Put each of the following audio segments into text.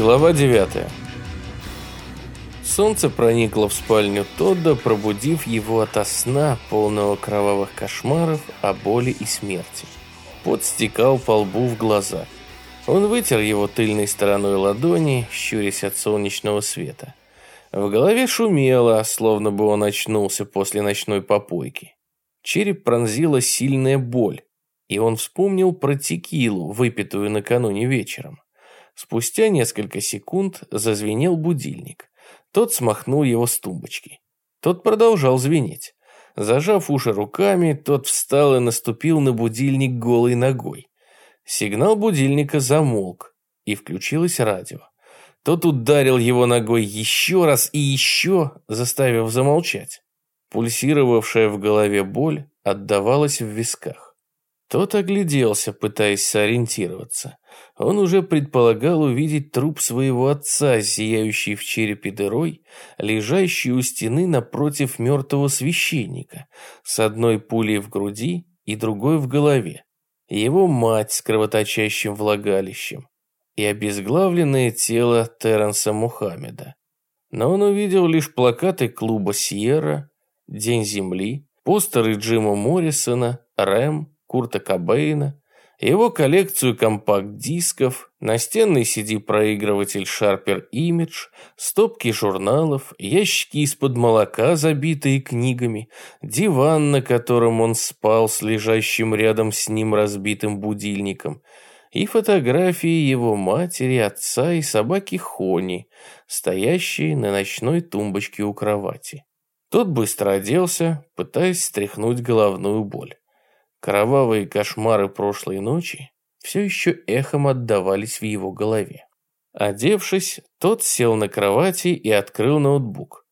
Глава 9. Солнце проникло в спальню Тодда, пробудив его ото сна, полного кровавых кошмаров о боли и смерти. Пот стекал по лбу в глаза. Он вытер его тыльной стороной ладони, щурясь от солнечного света. В голове шумело, словно бы он очнулся после ночной попойки. Череп пронзила сильная боль, и он вспомнил про текилу, выпитую накануне вечером. Спустя несколько секунд зазвенел будильник. Тот смахнул его с тумбочки. Тот продолжал звенеть. Зажав уши руками, тот встал и наступил на будильник голой ногой. Сигнал будильника замолк, и включилось радио. Тот ударил его ногой еще раз и еще, заставив замолчать. Пульсировавшая в голове боль отдавалась в висках. Тот огляделся, пытаясь сориентироваться. Он уже предполагал увидеть труп своего отца, зияющий в черепе дырой, лежащий у стены напротив мертвого священника, с одной пулей в груди и другой в голове. Его мать с кровоточащим влагалищем и обезглавленное тело Терренса Мухаммеда. Но он увидел лишь плакаты клуба «Сьерра», «День земли», постеры Джима Моррисона, «Рэм», Курта Кобейна, его коллекцию компакт-дисков, настенный CD-проигрыватель Sharper Image, стопки журналов, ящики из-под молока, забитые книгами, диван, на котором он спал с лежащим рядом с ним разбитым будильником, и фотографии его матери, отца и собаки Хони, стоящие на ночной тумбочке у кровати. Тот быстро оделся, пытаясь стряхнуть головную боль. Кровавые кошмары прошлой ночи все еще эхом отдавались в его голове. Одевшись, тот сел на кровати и открыл ноутбук.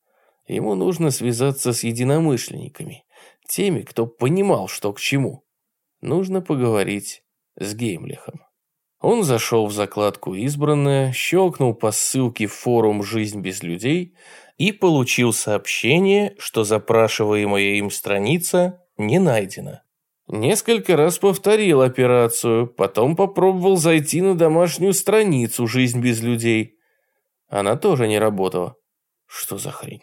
Ему нужно связаться с единомышленниками, теми, кто понимал, что к чему. Нужно поговорить с Геймлихом. Он зашел в закладку «Избранное», щелкнул по ссылке форум «Жизнь без людей» и получил сообщение, что запрашиваемая им страница не найдена. Несколько раз повторил операцию, потом попробовал зайти на домашнюю страницу «Жизнь без людей». Она тоже не работала. Что за хрень?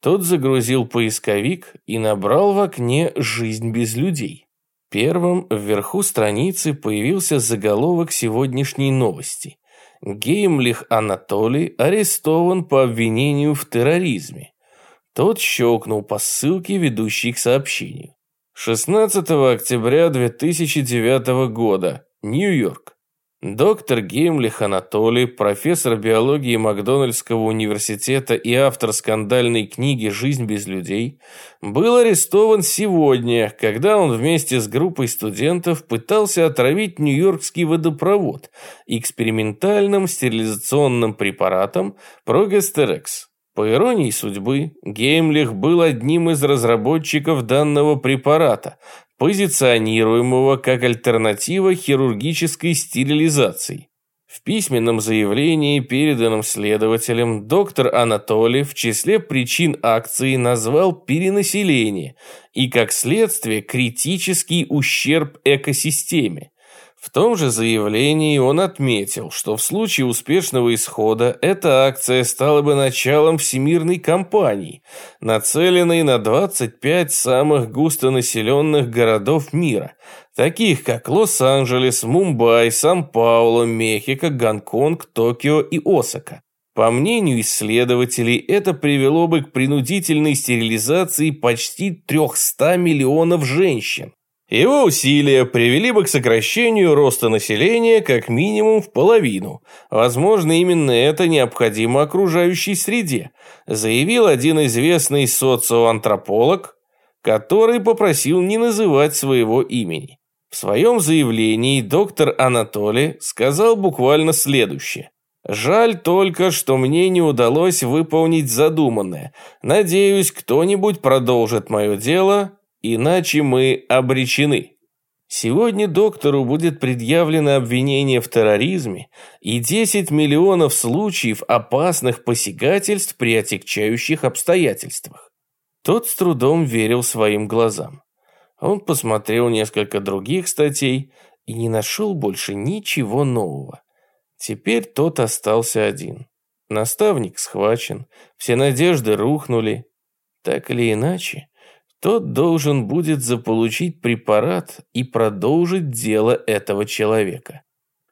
Тот загрузил поисковик и набрал в окне «Жизнь без людей». Первым вверху страницы появился заголовок сегодняшней новости. Геймлих Анатолий арестован по обвинению в терроризме. Тот щелкнул по ссылке, ведущей к сообщению. 16 октября 2009 года. Нью-Йорк. Доктор Геймлих Анатолий, профессор биологии Макдональдского университета и автор скандальной книги «Жизнь без людей», был арестован сегодня, когда он вместе с группой студентов пытался отравить нью-йоркский водопровод экспериментальным стерилизационным препаратом Прогестерекс. По иронии судьбы, Геймлих был одним из разработчиков данного препарата, позиционируемого как альтернатива хирургической стерилизации. В письменном заявлении, переданном следователем, доктор Анатолий в числе причин акции назвал перенаселение и, как следствие, критический ущерб экосистеме. В том же заявлении он отметил, что в случае успешного исхода эта акция стала бы началом всемирной кампании, нацеленной на 25 самых густонаселенных городов мира, таких как Лос-Анджелес, Мумбай, Сан-Пауло, Мехико, Гонконг, Токио и Осака. По мнению исследователей, это привело бы к принудительной стерилизации почти 300 миллионов женщин. Его усилия привели бы к сокращению роста населения как минимум в половину. Возможно, именно это необходимо окружающей среде, заявил один известный социоантрополог, который попросил не называть своего имени. В своем заявлении доктор Анатолий сказал буквально следующее. Жаль только, что мне не удалось выполнить задуманное. Надеюсь, кто-нибудь продолжит мое дело иначе мы обречены. Сегодня доктору будет предъявлено обвинение в терроризме и 10 миллионов случаев опасных посягательств при отягчающих обстоятельствах. Тот с трудом верил своим глазам. Он посмотрел несколько других статей и не нашел больше ничего нового. Теперь тот остался один. Наставник схвачен, все надежды рухнули. Так или иначе, тот должен будет заполучить препарат и продолжить дело этого человека.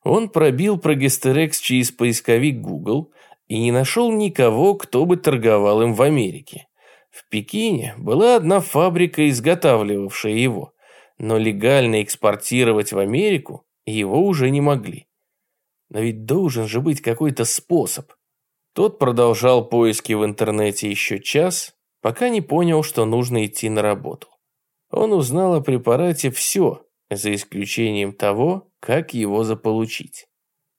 Он пробил прогестерекс через поисковик Google и не нашел никого, кто бы торговал им в Америке. В Пекине была одна фабрика, изготавливавшая его, но легально экспортировать в Америку его уже не могли. Но ведь должен же быть какой-то способ. Тот продолжал поиски в интернете еще час, пока не понял, что нужно идти на работу. Он узнал о препарате все, за исключением того, как его заполучить.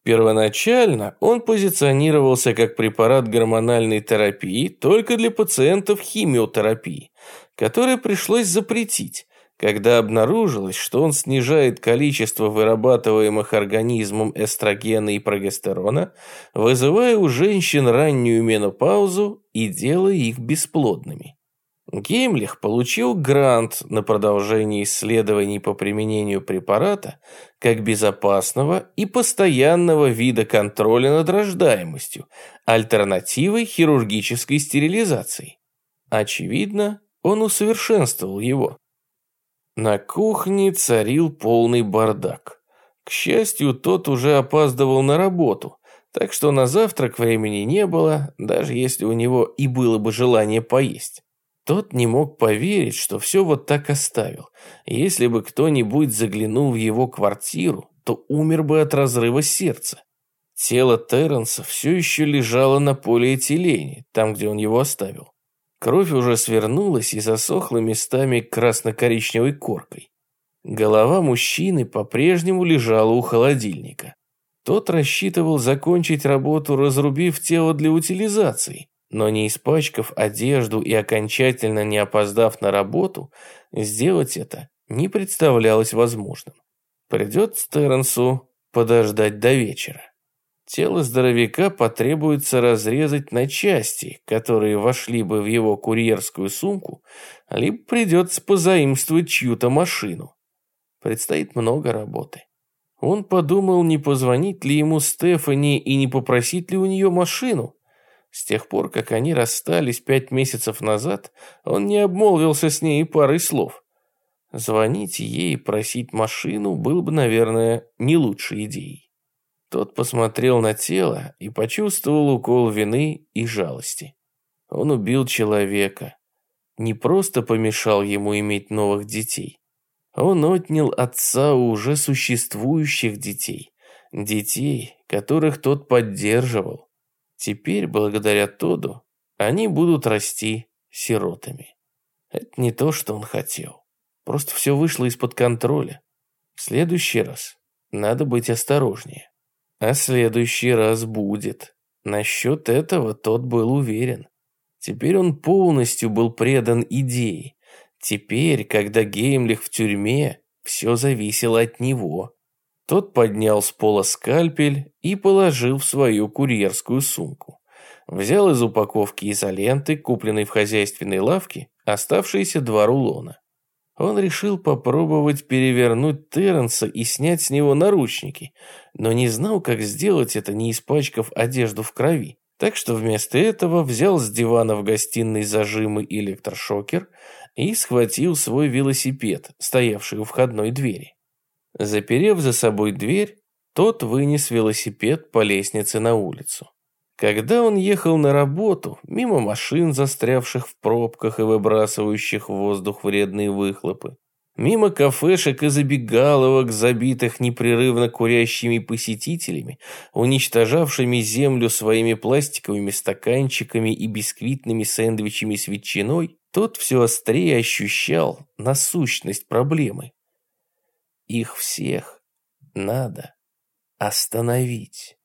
Первоначально он позиционировался как препарат гормональной терапии только для пациентов химиотерапии, который пришлось запретить, когда обнаружилось, что он снижает количество вырабатываемых организмом эстрогена и прогестерона, вызывая у женщин раннюю менопаузу и делая их бесплодными. Геймлих получил грант на продолжение исследований по применению препарата как безопасного и постоянного вида контроля над рождаемостью, альтернативой хирургической стерилизации. Очевидно, он усовершенствовал его. На кухне царил полный бардак. К счастью, тот уже опаздывал на работу, так что на завтрак времени не было, даже если у него и было бы желание поесть. Тот не мог поверить, что все вот так оставил. Если бы кто-нибудь заглянул в его квартиру, то умер бы от разрыва сердца. Тело Терренса все еще лежало на полиэтилене, там, где он его оставил. Кровь уже свернулась и засохла местами красно-коричневой коркой. Голова мужчины по-прежнему лежала у холодильника. Тот рассчитывал закончить работу, разрубив тело для утилизации, но не испачкав одежду и окончательно не опоздав на работу, сделать это не представлялось возможным. Придется Терренсу подождать до вечера. Тело здоровяка потребуется разрезать на части, которые вошли бы в его курьерскую сумку, либо придется позаимствовать чью-то машину. Предстоит много работы. Он подумал, не позвонить ли ему Стефани и не попросить ли у нее машину. С тех пор, как они расстались пять месяцев назад, он не обмолвился с ней парой слов. Звонить ей и просить машину было бы, наверное, не лучшей идеей. Тот посмотрел на тело и почувствовал укол вины и жалости. Он убил человека. Не просто помешал ему иметь новых детей. Он отнял отца у уже существующих детей. Детей, которых тот поддерживал. Теперь, благодаря Тоду, они будут расти сиротами. Это не то, что он хотел. Просто все вышло из-под контроля. В следующий раз надо быть осторожнее. А следующий раз будет. Насчет этого тот был уверен. Теперь он полностью был предан идее. Теперь, когда Геймлих в тюрьме, все зависело от него. Тот поднял с пола скальпель и положил в свою курьерскую сумку. Взял из упаковки изоленты, купленной в хозяйственной лавке, оставшиеся два рулона. Он решил попробовать перевернуть Терренса и снять с него наручники, но не знал, как сделать это, не испачкав одежду в крови. Так что вместо этого взял с дивана в гостиной зажимы и электрошокер и схватил свой велосипед, стоявший у входной двери. Заперев за собой дверь, тот вынес велосипед по лестнице на улицу. Когда он ехал на работу, мимо машин, застрявших в пробках и выбрасывающих в воздух вредные выхлопы, мимо кафешек и забегаловок, забитых непрерывно курящими посетителями, уничтожавшими землю своими пластиковыми стаканчиками и бисквитными сэндвичами с ветчиной, тот все острее ощущал насущность проблемы. Их всех надо остановить.